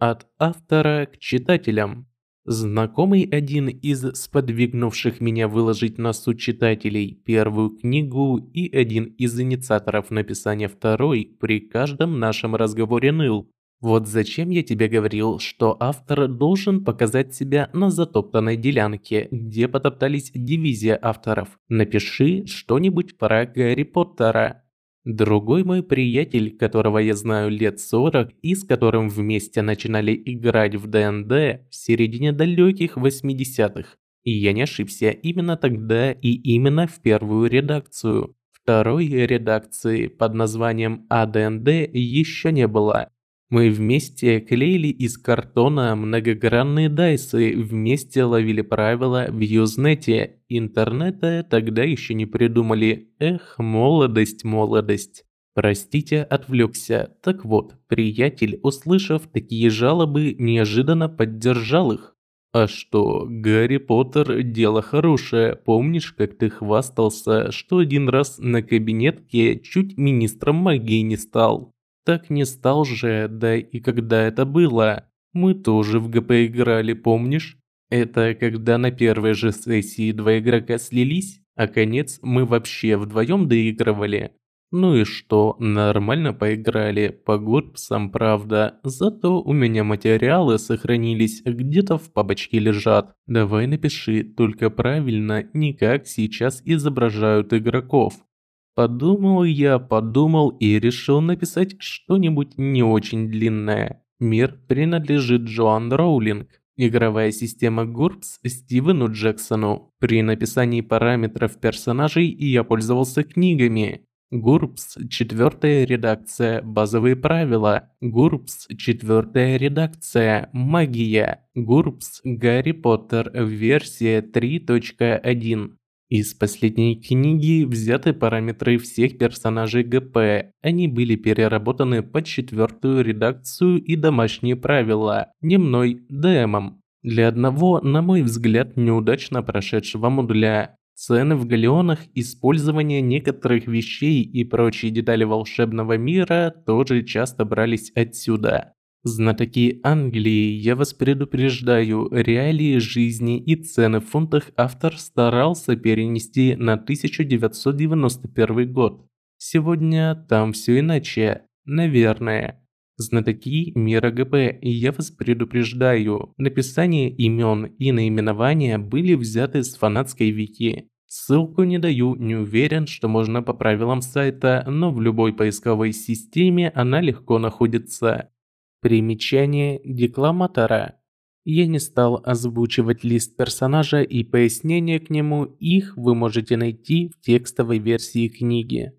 От автора к читателям. Знакомый один из сподвигнувших меня выложить на суд читателей первую книгу и один из инициаторов написания второй при каждом нашем разговоре ныл. Вот зачем я тебе говорил, что автор должен показать себя на затоптанной делянке, где потоптались дивизия авторов. Напиши что-нибудь про Гарри Поттера. Другой мой приятель, которого я знаю лет 40 и с которым вместе начинали играть в ДНД в середине далеких 80-х. И я не ошибся именно тогда и именно в первую редакцию. Второй редакции под названием АДНД еще не было. Мы вместе клеили из картона многогранные дайсы, вместе ловили правила в Юзнете. Интернета тогда еще не придумали. Эх, молодость, молодость. Простите, отвлекся. Так вот, приятель, услышав такие жалобы, неожиданно поддержал их. А что, Гарри Поттер – дело хорошее. Помнишь, как ты хвастался, что один раз на кабинетке чуть министром магии не стал? Так не стал же, да и когда это было. Мы тоже в ГП играли, помнишь? Это когда на первой же сессии два игрока слились, а конец мы вообще вдвоем доигрывали. Ну и что, нормально поиграли, по гурпсам, правда, зато у меня материалы сохранились, где-то в папочке лежат. Давай напиши, только правильно, не как сейчас изображают игроков. Подумал я, подумал и решил написать что-нибудь не очень длинное. Мир принадлежит Джоан Роулинг. Игровая система GURPS Стивену Джексону. При написании параметров персонажей я пользовался книгами. GURPS четвертая редакция Базовые правила. GURPS четвертая редакция Магия. GURPS Гарри Поттер версия 3.1. Из последней книги взяты параметры всех персонажей ГП. Они были переработаны под четвертую редакцию и домашние правила, не мной, ДМом. Для одного, на мой взгляд, неудачно прошедшего модуля. Цены в галеонах, использование некоторых вещей и прочие детали волшебного мира тоже часто брались отсюда. Знатоки Англии, я вас предупреждаю, реалии жизни и цены в фунтах автор старался перенести на 1991 год. Сегодня там все иначе, наверное. Знатоки мира ГП, я вас предупреждаю, написание имен и наименования были взяты с фанатской вики. Ссылку не даю, не уверен, что можно по правилам сайта, но в любой поисковой системе она легко находится. Примечание декламатора. Я не стал озвучивать лист персонажа и пояснения к нему, их вы можете найти в текстовой версии книги.